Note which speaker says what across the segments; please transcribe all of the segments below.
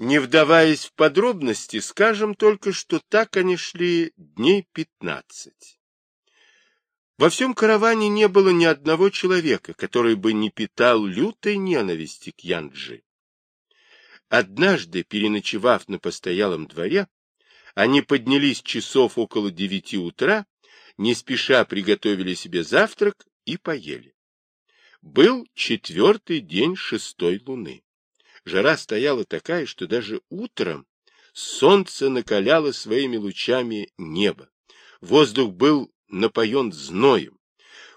Speaker 1: Не вдаваясь в подробности, скажем только, что так они шли дней пятнадцать. Во всем караване не было ни одного человека, который бы не питал лютой ненависти к Янджи. Однажды, переночевав на постоялом дворе, они поднялись часов около девяти утра, не спеша приготовили себе завтрак и поели. Был четвертый день шестой луны. Жара стояла такая, что даже утром солнце накаляло своими лучами небо. Воздух был напоен зноем.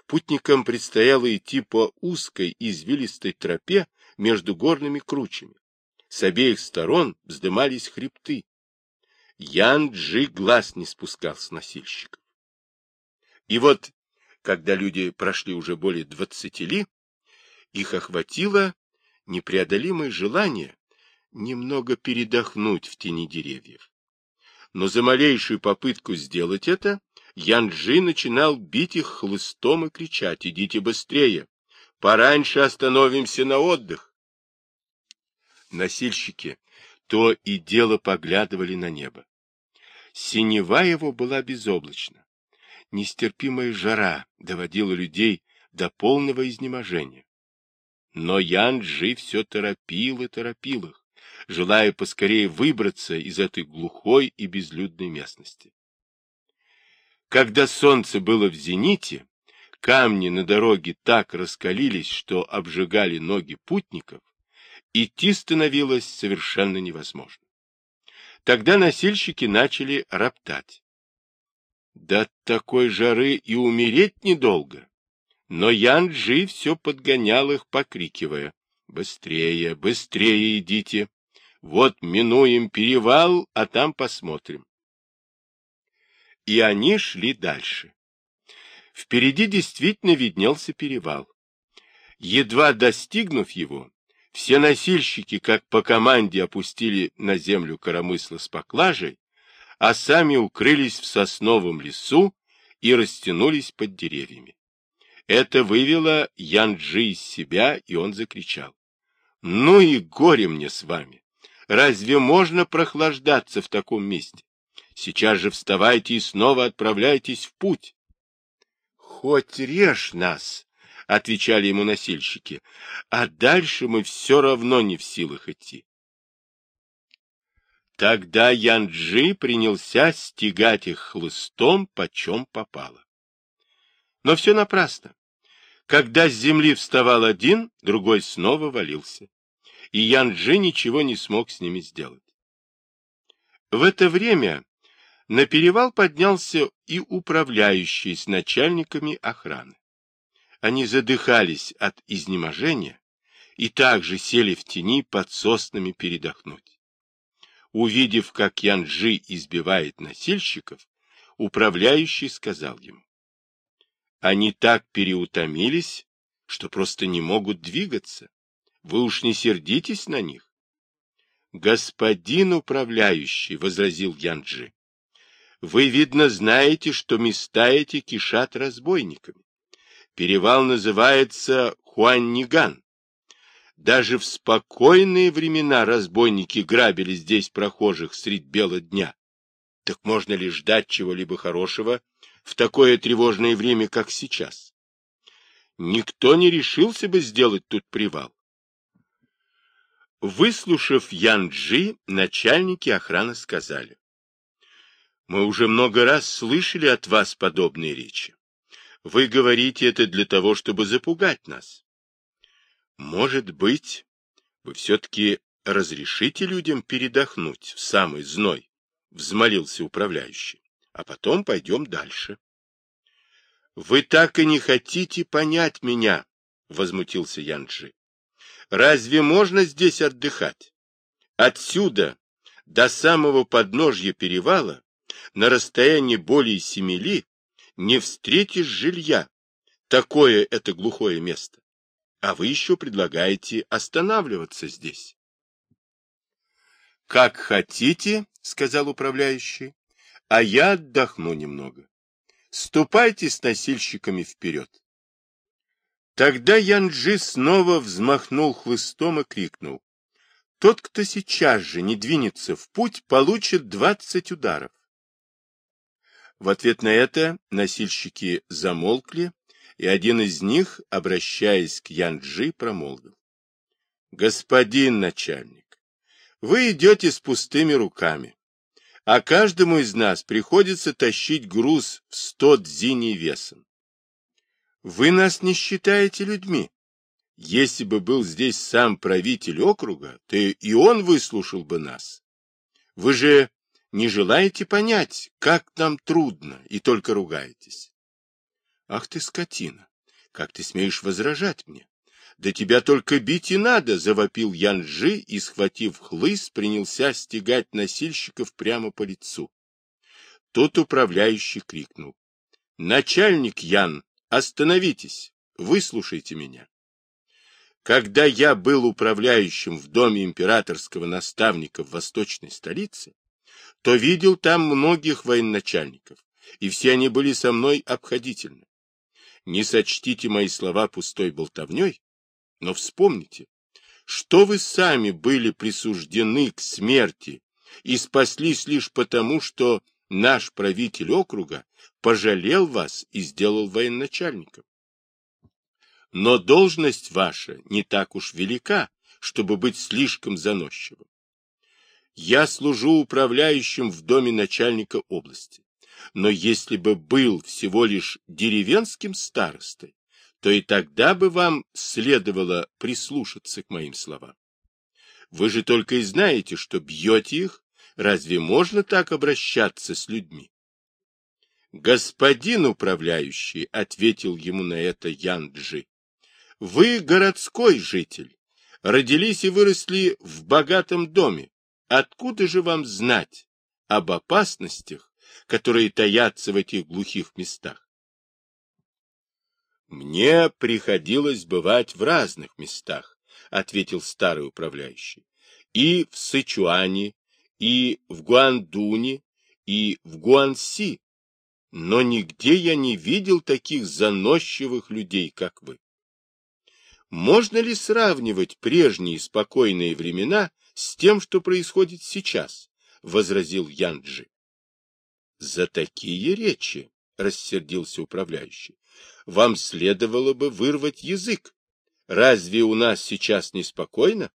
Speaker 1: Путникам предстояло идти по узкой извилистой тропе между горными кручами. С обеих сторон вздымались хребты. Ян-Джи глаз не спускал с носильщиков. И вот, когда люди прошли уже более двадцати ли, их охватило непреодолимое желание немного передохнуть в тени деревьев. Но за малейшую попытку сделать это Янджи начинал бить их хлыстом и кричать «Идите быстрее! Пораньше остановимся на отдых!» Носильщики то и дело поглядывали на небо. Синева его была безоблачна. Нестерпимая жара доводила людей до полного изнеможения. Но Янджи все торопил и торопил их, желая поскорее выбраться из этой глухой и безлюдной местности. Когда солнце было в зените, камни на дороге так раскалились, что обжигали ноги путников, идти становилось совершенно невозможно. Тогда носильщики начали роптать. Да от такой жары и умереть недолго. Но Ян-Джи все подгонял их, покрикивая. «Быстрее, быстрее идите! Вот минуем перевал, а там посмотрим». И они шли дальше. Впереди действительно виднелся перевал. Едва достигнув его, все носильщики, как по команде, опустили на землю коромысла с поклажей, а сами укрылись в сосновом лесу и растянулись под деревьями. Это вывело Янджи из себя, и он закричал. «Ну и горе мне с вами! Разве можно прохлаждаться в таком месте? Сейчас же вставайте и снова отправляйтесь в путь. — Хоть режь нас, — отвечали ему носильщики, — а дальше мы все равно не в силах идти. Тогда Янджи принялся стегать их хлыстом, почем попало. Но все напрасно. Когда с земли вставал один, другой снова валился, и Янджи ничего не смог с ними сделать. В это время на перевал поднялся и управляющий с начальниками охраны. Они задыхались от изнеможения и также сели в тени под соснами передохнуть. Увидев, как Янджи избивает носильщиков, управляющий сказал ему. Они так переутомились, что просто не могут двигаться. Вы уж не сердитесь на них. Господин управляющий, — возразил Янджи, вы, видно, знаете, что места эти кишат разбойниками. Перевал называется Хуанниган. Даже в спокойные времена разбойники грабили здесь прохожих средь бела дня. Так можно ли ждать чего-либо хорошего в такое тревожное время, как сейчас? Никто не решился бы сделать тут привал. Выслушав Янджи, начальники охраны сказали. Мы уже много раз слышали от вас подобные речи. Вы говорите это для того, чтобы запугать нас. Может быть, вы все-таки разрешите людям передохнуть в самый зной, взмолился управляющий, а потом пойдем дальше. Вы так и не хотите понять меня, возмутился Янджи. Разве можно здесь отдыхать? Отсюда до самого подножья перевала на расстоянии более семи ли не встретишь жилья. Такое это глухое место. А вы еще предлагаете останавливаться здесь. — Как хотите, — сказал управляющий, — а я отдохну немного. Ступайте с носильщиками вперед. Тогда Янджи снова взмахнул хлыстом и крикнул. Тот, кто сейчас же не двинется в путь, получит 20 ударов. В ответ на это носильщики замолкли, и один из них, обращаясь к Янджи, промолвил. «Господин начальник, вы идете с пустыми руками, а каждому из нас приходится тащить груз в сто дзиней весом. Вы нас не считаете людьми. Если бы был здесь сам правитель округа, то и он выслушал бы нас. Вы же не желаете понять, как нам трудно, и только ругаетесь. Ах ты, скотина! Как ты смеешь возражать мне? Да тебя только бить и надо, завопил Янжи и, схватив хлыст, принялся стегать носильщиков прямо по лицу. Тот управляющий крикнул. Начальник Ян, остановитесь, выслушайте меня. Когда я был управляющим в доме императорского наставника в восточной столице, то видел там многих военачальников, и все они были со мной обходительны. Не сочтите мои слова пустой болтовней, но вспомните, что вы сами были присуждены к смерти и спаслись лишь потому, что наш правитель округа пожалел вас и сделал военачальником. Но должность ваша не так уж велика, чтобы быть слишком заносчивым. Я служу управляющим в доме начальника области. Но если бы был всего лишь деревенским старостой, то и тогда бы вам следовало прислушаться к моим словам. Вы же только и знаете, что бьете их. Разве можно так обращаться с людьми? Господин управляющий, — ответил ему на это Янджи, — вы городской житель, родились и выросли в богатом доме, Откуда же вам знать об опасностях, которые таятся в этих глухих местах? Мне приходилось бывать в разных местах, ответил старый управляющий. И в Сычуане, и в Гуандуне, и в Гуанси. Но нигде я не видел таких заносчивых людей, как вы. Можно ли сравнивать прежние спокойные времена с тем, что происходит сейчас, — возразил Янджи. — За такие речи, — рассердился управляющий, — вам следовало бы вырвать язык. Разве у нас сейчас неспокойно?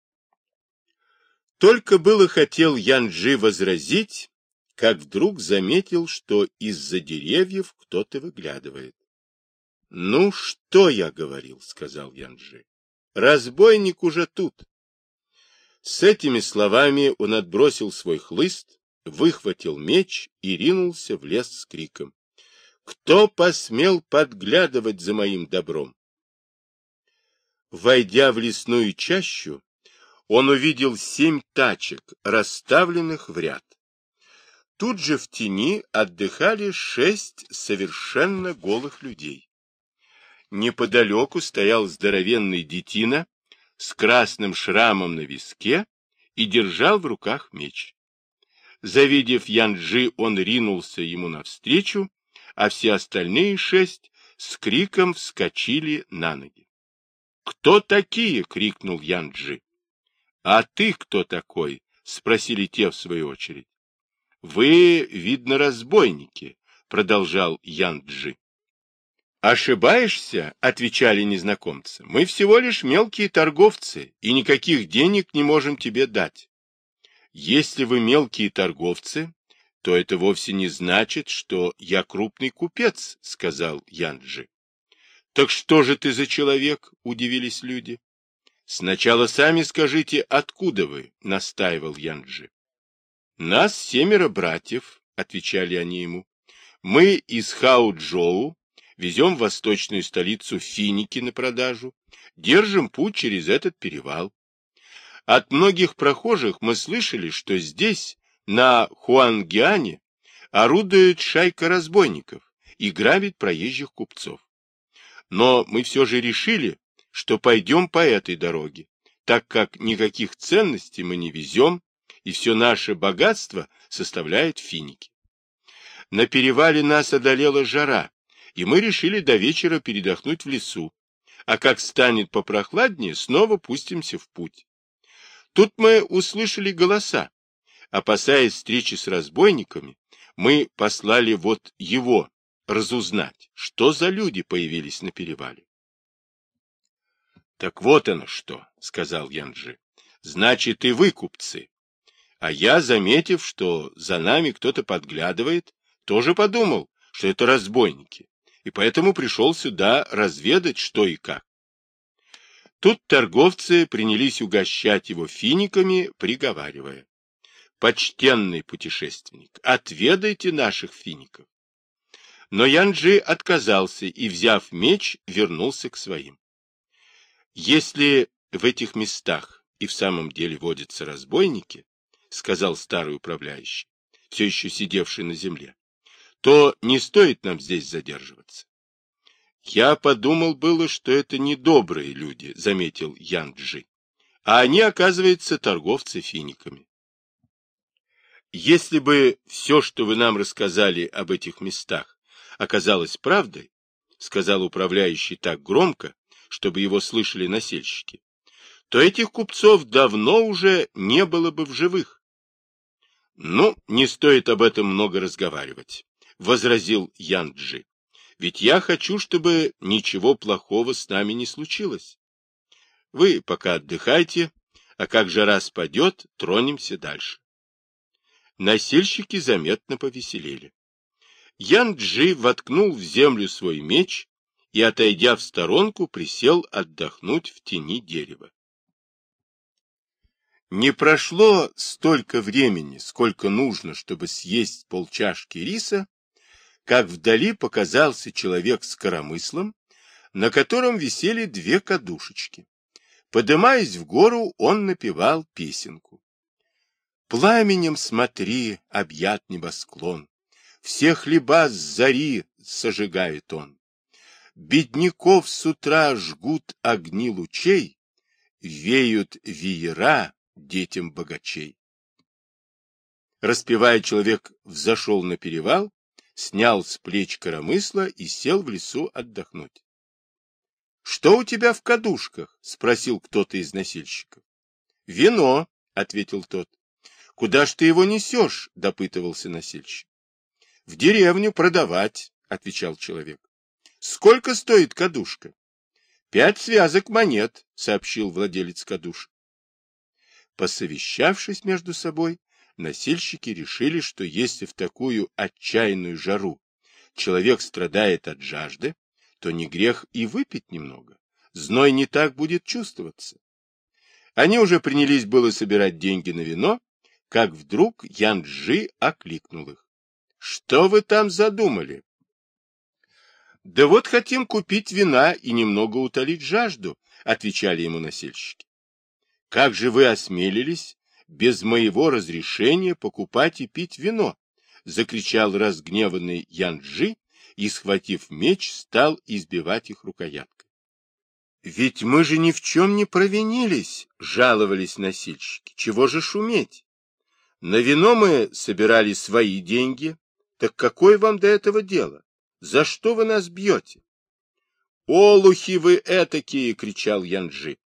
Speaker 1: Только было хотел Янджи возразить, как вдруг заметил, что из-за деревьев кто-то выглядывает. — Ну, что я говорил, — сказал Янджи. — Разбойник уже тут. С этими словами он отбросил свой хлыст, выхватил меч и ринулся в лес с криком. «Кто посмел подглядывать за моим добром?» Войдя в лесную чащу, он увидел семь тачек, расставленных в ряд. Тут же в тени отдыхали шесть совершенно голых людей. Неподалеку стоял здоровенный детина с красным шрамом на виске и держал в руках меч. Завидев Янджи, он ринулся ему навстречу, а все остальные шесть с криком вскочили на ноги. «Кто такие?» — крикнул Янджи. «А ты кто такой?» — спросили те в свою очередь. «Вы, видно, разбойники», — продолжал Янджи. «Ошибаешься?» — отвечали незнакомцы. «Мы всего лишь мелкие торговцы и никаких денег не можем тебе дать. Если вы мелкие торговцы, то это вовсе не значит, что я крупный купец», — сказал Янджи. «Так что же ты за человек?» — удивились люди. «Сначала сами скажите, откуда вы?» — настаивал Янджи. «Нас семеро братьев», — отвечали они ему. «Мы из Хао-Джоу, везем в восточную столицу финики на продажу, держим путь через этот перевал. От многих прохожих мы слышали, что здесь, на Хуангиане, орудует шайка разбойников и грабит проезжих купцов. Но мы все же решили, что пойдем по этой дороге, так как никаких ценностей мы не везем, и все наше богатство составляет финики. На перевале нас одолела жара, и мы решили до вечера передохнуть в лесу, а как станет попрохладнее, снова пустимся в путь. Тут мы услышали голоса. Опасаясь встречи с разбойниками, мы послали вот его разузнать, что за люди появились на перевале. — Так вот оно что, — сказал Янджи. — Значит, и вы купцы. А я, заметив, что за нами кто-то подглядывает, тоже подумал, что это разбойники, и поэтому пришел сюда разведать, что и как. Тут торговцы принялись угощать его финиками, приговаривая. «Почтенный путешественник, отведайте наших фиников». Но Янджи отказался и, взяв меч, вернулся к своим. Если в этих местах и в самом деле водятся разбойники, сказал старый управляющий, все еще сидевший на земле, то не стоит нам здесь задерживаться. Я подумал было, что это недобрые люди, заметил Янджи, а они, оказывается, торговцы финиками. Если бы все, что вы нам рассказали об этих местах, оказалось правдой, сказал управляющий так громко, чтобы его слышали насельщики, то этих купцов давно уже не было бы в живых. — Ну, не стоит об этом много разговаривать, — возразил Янджи. — Ведь я хочу, чтобы ничего плохого с нами не случилось. Вы пока отдыхайте, а как жара спадет, тронемся дальше. Насильщики заметно повеселели. Ян-Джи воткнул в землю свой меч и, отойдя в сторонку, присел отдохнуть в тени дерева. Не прошло столько времени, сколько нужно, чтобы съесть полчашки риса, как вдали показался человек с коромыслом, на котором висели две кадушечки. Подымаясь в гору, он напевал песенку. Пламенем смотри, объят небосклон, все хлеба с зари сожигает он. Бедняков с утра жгут огни лучей, веют веера детям богачей. Распевая, человек взошел на перевал, снял с плеч коромысла и сел в лесу отдохнуть. — Что у тебя в кадушках? — спросил кто-то из носильщиков. — Вино, — ответил тот. — Куда ж ты его несешь? — допытывался носильщик. — В деревню продавать, — отвечал человек. — Сколько стоит кадушка? — Пять связок монет, — сообщил владелец кадушек. Посовещавшись между собой, носильщики решили, что если в такую отчаянную жару человек страдает от жажды, то не грех и выпить немного. Зной не так будет чувствоваться. Они уже принялись было собирать деньги на вино, как вдруг Янджи окликнул их. — Что вы там задумали? — Да вот хотим купить вина и немного утолить жажду, — отвечали ему носильщики. Как же вы осмелились без моего разрешения покупать и пить вино? Закричал разгневанный Янджи и, схватив меч, стал избивать их рукояткой. Ведь мы же ни в чем не провинились, жаловались носильщики. Чего же шуметь? На вино мы собирали свои деньги. Так какое вам до этого дело? За что вы нас бьете? «Олухи вы этакие!» — кричал Янджи.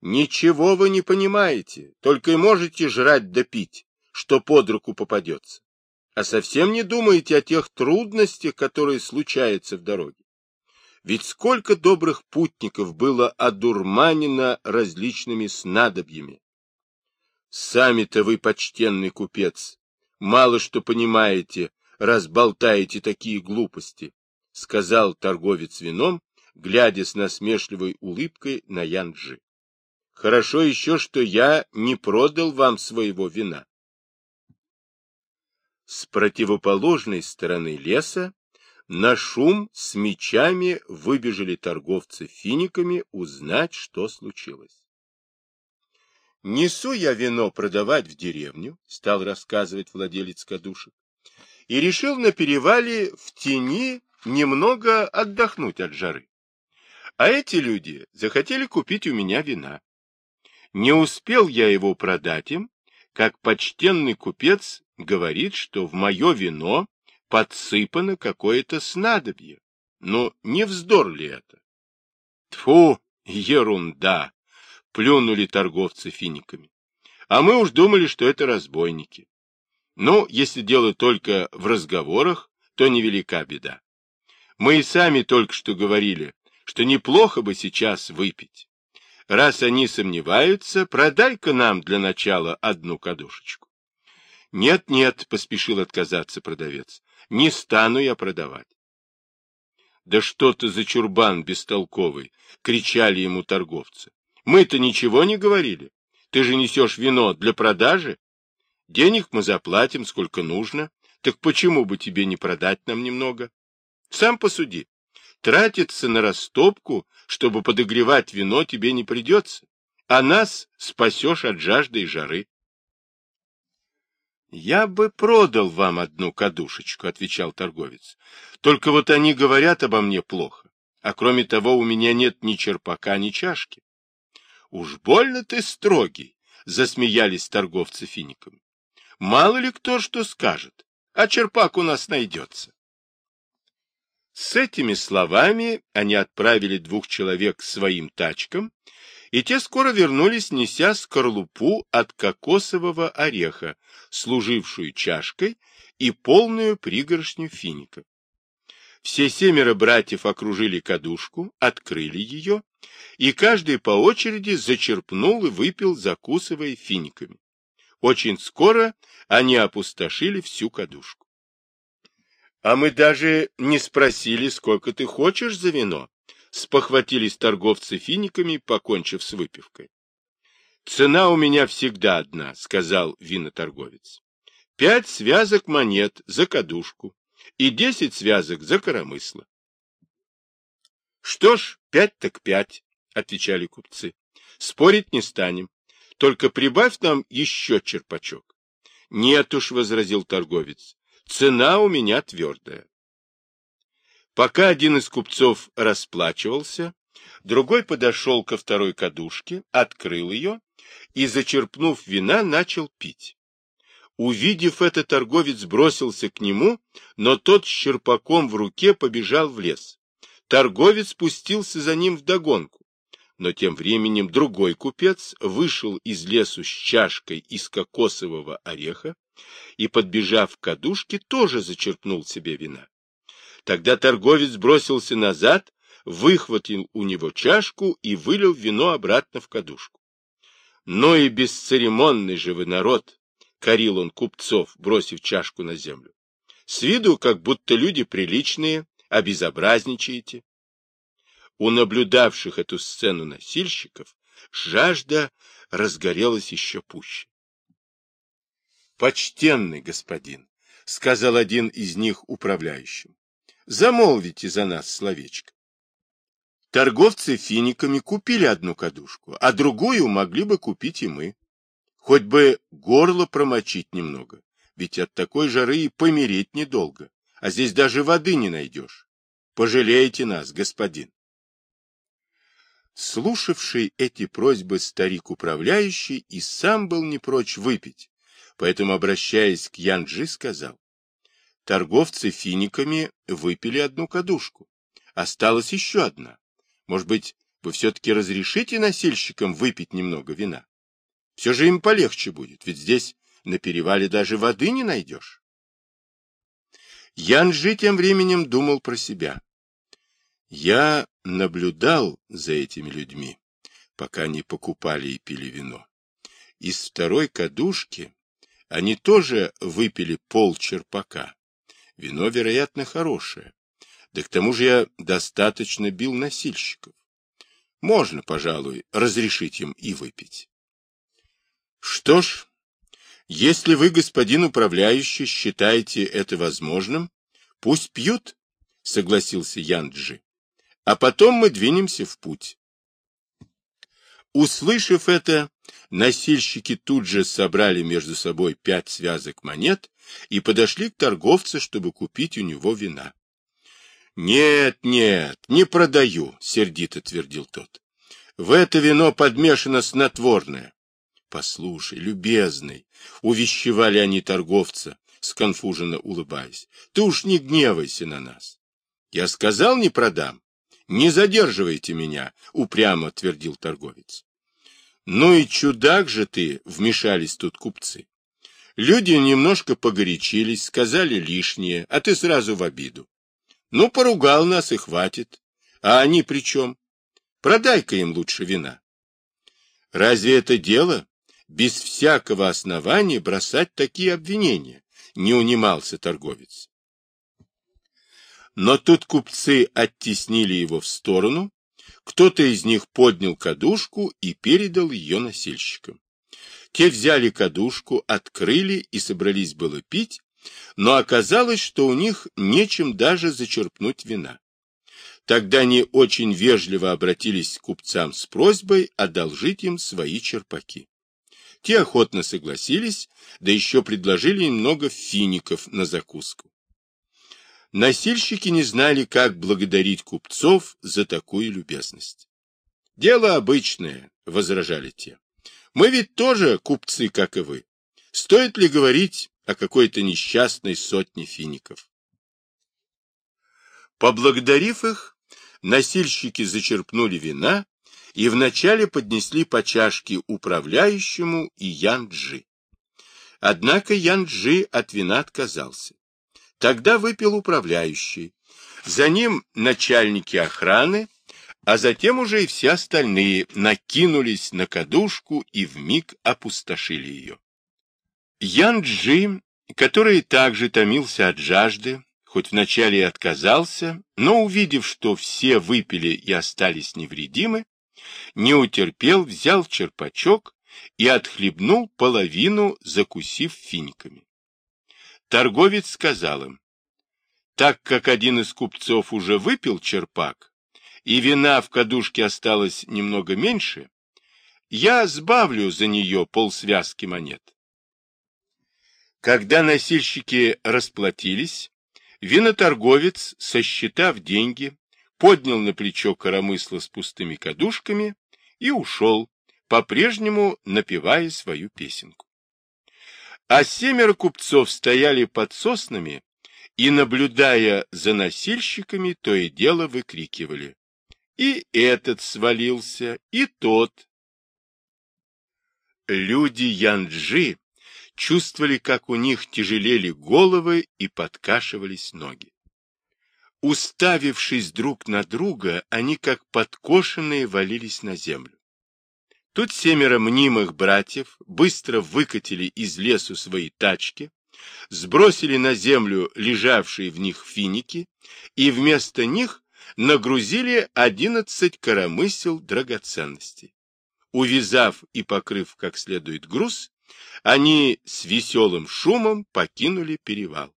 Speaker 1: Ничего вы не понимаете, только и можете жрать да пить, что под руку попадется. А совсем не думаете о тех трудностях, которые случаются в дороге. Ведь сколько добрых путников было одурманено различными снадобьями. Сами-то вы, почтенный купец, мало что понимаете, разболтаете такие глупости, — сказал торговец вином, глядя с насмешливой улыбкой на Янджи. Хорошо еще, что я не продал вам своего вина. С противоположной стороны леса на шум с мечами выбежали торговцы финиками узнать, что случилось. «Несу я вино продавать в деревню», — стал рассказывать владелец кадушек, и решил на перевале в тени немного отдохнуть от жары. А эти люди захотели купить у меня вина. Не успел я его продать им, как почтенный купец говорит, что в мое вино подсыпано какое-то снадобье. Но не вздор ли это? Тфу, ерунда! Плюнули торговцы финиками. А мы уж думали, что это разбойники. Ну, если дело только в разговорах, то невелика беда. Мы и сами только что говорили, что неплохо бы сейчас выпить. Раз они сомневаются, продай-ка нам для начала одну кадушечку. Нет, нет, поспешил отказаться продавец. Не стану я продавать. Да что ты за чурбан бестолковый, кричали ему торговцы. Мы-то ничего не говорили. Ты же несешь вино для продажи. Денег мы заплатим, сколько нужно. Так почему бы тебе не продать нам немного? Сам посуди. Тратиться на растопку, чтобы подогревать вино, тебе не придется, а нас спасешь от жажды и жары. — Я бы продал вам одну кадушечку, — отвечал торговец. — Только вот они говорят обо мне плохо, а кроме того у меня нет ни черпака, ни чашки. — Уж больно ты строгий, — засмеялись торговцы финиками. — Мало ли кто что скажет, а черпак у нас найдется. С этими словами они отправили двух человек к своим тачкам, и те скоро вернулись, неся скорлупу от кокосового ореха, служившую чашкой, и полную пригоршню фиников. Все семеро братьев окружили кадушку, открыли ее, и каждый по очереди зачерпнул и выпил, закусывая финиками. Очень скоро они опустошили всю кадушку. А мы даже не спросили, сколько ты хочешь за вино. Спохватились торговцы финиками, покончив с выпивкой. Цена у меня всегда одна, сказал виноторговец. Пять связок монет за кадушку и десять связок за коромысло. Что ж, пять так пять, отвечали купцы. Спорить не станем. Только прибавь нам еще черпачок. Нет уж, возразил торговец, Цена у меня твердая. Пока один из купцов расплачивался, другой подошел ко второй кадушке, открыл ее и, зачерпнув вина, начал пить. Увидев это, торговец бросился к нему, но тот с черпаком в руке побежал в лес. Торговец спустился за ним вдогонку. Но тем временем другой купец вышел из лесу с чашкой из кокосового ореха, и, подбежав к кадушке, тоже зачерпнул себе вина. Тогда торговец бросился назад, выхватил у него чашку и вылил вино обратно в кадушку. Но и бесцеремонный же вы народ, — корил он купцов, бросив чашку на землю. С виду, как будто люди приличные, обезобразничаете. У наблюдавших эту сцену носильщиков жажда разгорелась еще пуще. Почтенный господин, — сказал один из них управляющим, — замолвите за нас словечко. Торговцы финиками купили одну кадушку, а другую могли бы купить и мы. Хоть бы горло промочить немного, ведь от такой жары и помереть недолго, а здесь даже воды не найдешь. Пожалейте нас, господин. Слушавший эти просьбы старик-управляющий и сам был не прочь выпить, поэтому, обращаясь к Янджи, сказал, торговцы финиками выпили одну кадушку. Осталась еще одна. Может быть, вы все-таки разрешите носильщикам выпить немного вина? Все же им полегче будет, ведь здесь на перевале даже воды не найдешь. Янджи тем временем думал про себя. Я наблюдал за этими людьми, пока они покупали и пили вино. Из второй кадушки они тоже выпили пол черпака. Вино, вероятно, хорошее. Да к тому же я достаточно бил носильщиков. Можно, пожалуй, разрешить им и выпить. Что ж, если вы, господин управляющий, считаете это возможным, пусть пьют, согласился Янджи. А потом мы двинемся в путь. Услышав это, Носильщики тут же собрали между собой пять связок монет и подошли к торговцу, чтобы купить у него вина. «Нет, нет, не продаю», — сердито твердил тот. «В это вино подмешано снотворное». «Послушай, любезный», — увещевали они торговца, сконфуженно улыбаясь, — «ты уж не гневайся на нас». «Я сказал, не продам. Не задерживайте меня», — упрямо твердил торговец. Ну и чудак же ты, вмешались тут купцы. Люди немножко погорячились, сказали лишнее, а ты сразу в обиду. Ну, поругал нас и хватит. А они при чем? Продай-ка им лучше вина. Разве это дело? Без всякого основания бросать такие обвинения, не унимался торговец. Но тут купцы оттеснили его в сторону, кто-то из них поднял кадушку и передал ее носильщикам. Те взяли кадушку, открыли и собрались было пить, но оказалось, что у них нечем даже зачерпнуть вина. Тогда они очень вежливо обратились к купцам с просьбой одолжить им свои черпаки. Те охотно согласились, да еще предложили немного фиников на закуску. Носильщики не знали, как благодарить купцов за такую любезность. «Дело обычное», — возражали те. «Мы ведь тоже купцы, как и вы. Стоит ли говорить о какой-то несчастной сотне фиников?» Поблагодарив их, носильщики зачерпнули вина и вначале поднесли по чашке управляющему и Янджи. Однако Янджи от вина отказался. Тогда выпил управляющий. За ним начальники охраны, а затем уже и все остальные накинулись на кадушку и вмиг опустошили ее. Янджи, который также томился от жажды, хоть вначале и отказался, но, увидев, что все выпили и остались невредимы, не утерпел, взял черпачок и отхлебнул половину, закусив финиками. Торговец сказал им, так как один из купцов уже выпил черпак, и вина в кадушке осталось немного меньше, я сбавлю за нее полсвязки монет. Когда носильщики расплатились, виноторговец, сосчитав деньги, поднял на плечо коромысло с пустыми кадушками и ушел, по-прежнему напевая свою песенку а семеро купцов стояли под соснами и, наблюдая за носильщиками, то и дело выкрикивали. И этот свалился, и тот. Люди Янджи чувствовали, как у них тяжелели головы и подкашивались ноги. Уставившись друг на друга, они, как подкошенные, валились на землю. Тут семеро мнимых братьев быстро выкатили из лесу свои тачки, сбросили на землю лежавшие в них финики и вместо них нагрузили одиннадцать коромысел драгоценностей. Увязав и покрыв как следует груз, они с веселым шумом покинули перевал.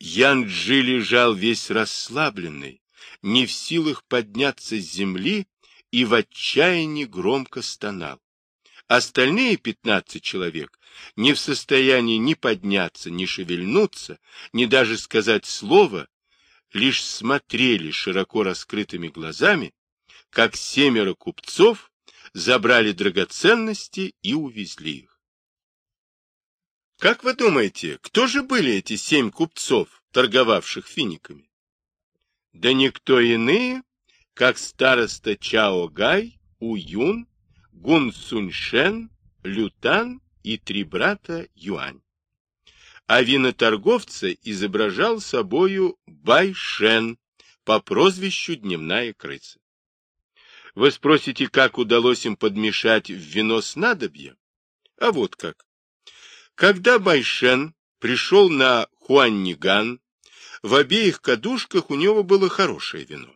Speaker 1: Янджи лежал весь расслабленный, не в силах подняться с земли и в отчаянии громко стонал. Остальные пятнадцать человек не в состоянии ни подняться, ни шевельнуться, ни даже сказать слово, лишь смотрели широко раскрытыми глазами, как семеро купцов забрали драгоценности и увезли их. Как вы думаете, кто же были эти семь купцов, торговавших финиками? Да никто иные, как староста Чао Гай, Уюн, Гун Суньшен, Лютан и три брата Юань. А виноторговца изображал собою Байшен по прозвищу Дневная крыса. Вы спросите, как удалось им подмешать в вино снадобье? А вот как. Когда Байшен пришел на Хуанниган, в обеих кадушках у него было хорошее вино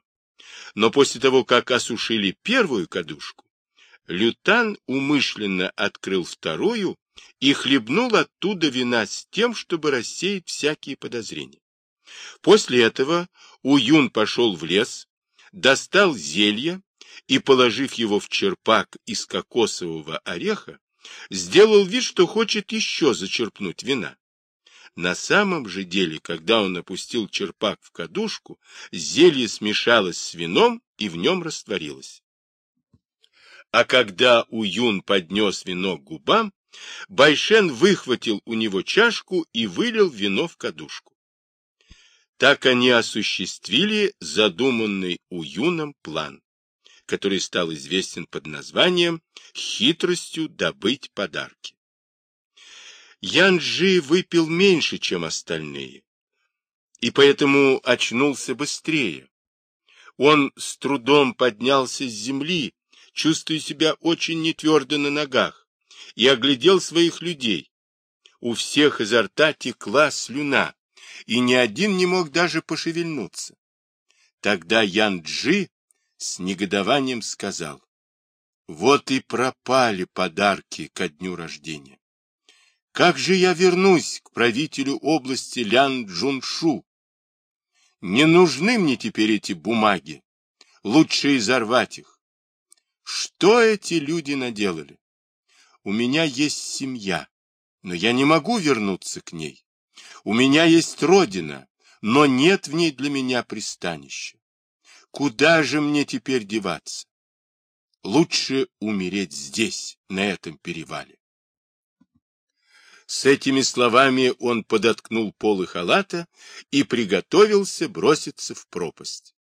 Speaker 1: но после того, как осушили первую кадушку, Лютан умышленно открыл вторую и хлебнул оттуда вина с тем, чтобы рассеять всякие подозрения. После этого Уюн пошел в лес, достал зелье и, положив его в черпак из кокосового ореха, сделал вид, что хочет еще зачерпнуть вина. На самом же деле, когда он опустил черпак в кадушку, зелье смешалось с вином и в нем растворилось. А когда Уюн поднес вино к губам, Байшен выхватил у него чашку и вылил вино в кадушку. Так они осуществили задуманный Уюном план. Который стал известен под названием «Хитростью добыть подарки». Янджи выпил меньше, чем остальные, и поэтому очнулся быстрее. Он с трудом поднялся с земли, чувствуя себя очень нетвердо на ногах, и оглядел своих людей. У всех изо рта текла слюна, и ни один не мог даже пошевельнуться. Тогда Ян-Джи с негодованием сказал, «Вот и пропали подарки ко дню рождения. Как же я вернусь к правителю области Лян-Джуншу? Не нужны мне теперь эти бумаги. Лучше изорвать их. Что эти люди наделали? У меня есть семья, но я не могу вернуться к ней. У меня есть родина, но нет в ней для меня пристанища. Куда же мне теперь деваться? Лучше умереть здесь, на этом перевале. С этими словами он подоткнул полы халата и приготовился броситься в пропасть.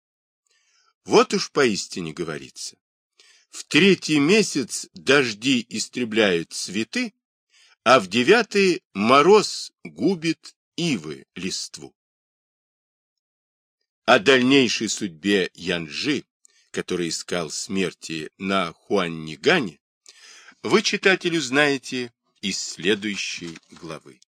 Speaker 1: Вот уж поистине говорится. В третий месяц дожди истребляют цветы, а в девятый мороз губит ивы листву. О дальнейшей судьбе Янжи, который искал смерти на Хуаннигане, вы, читателю, знаете из следующей главы.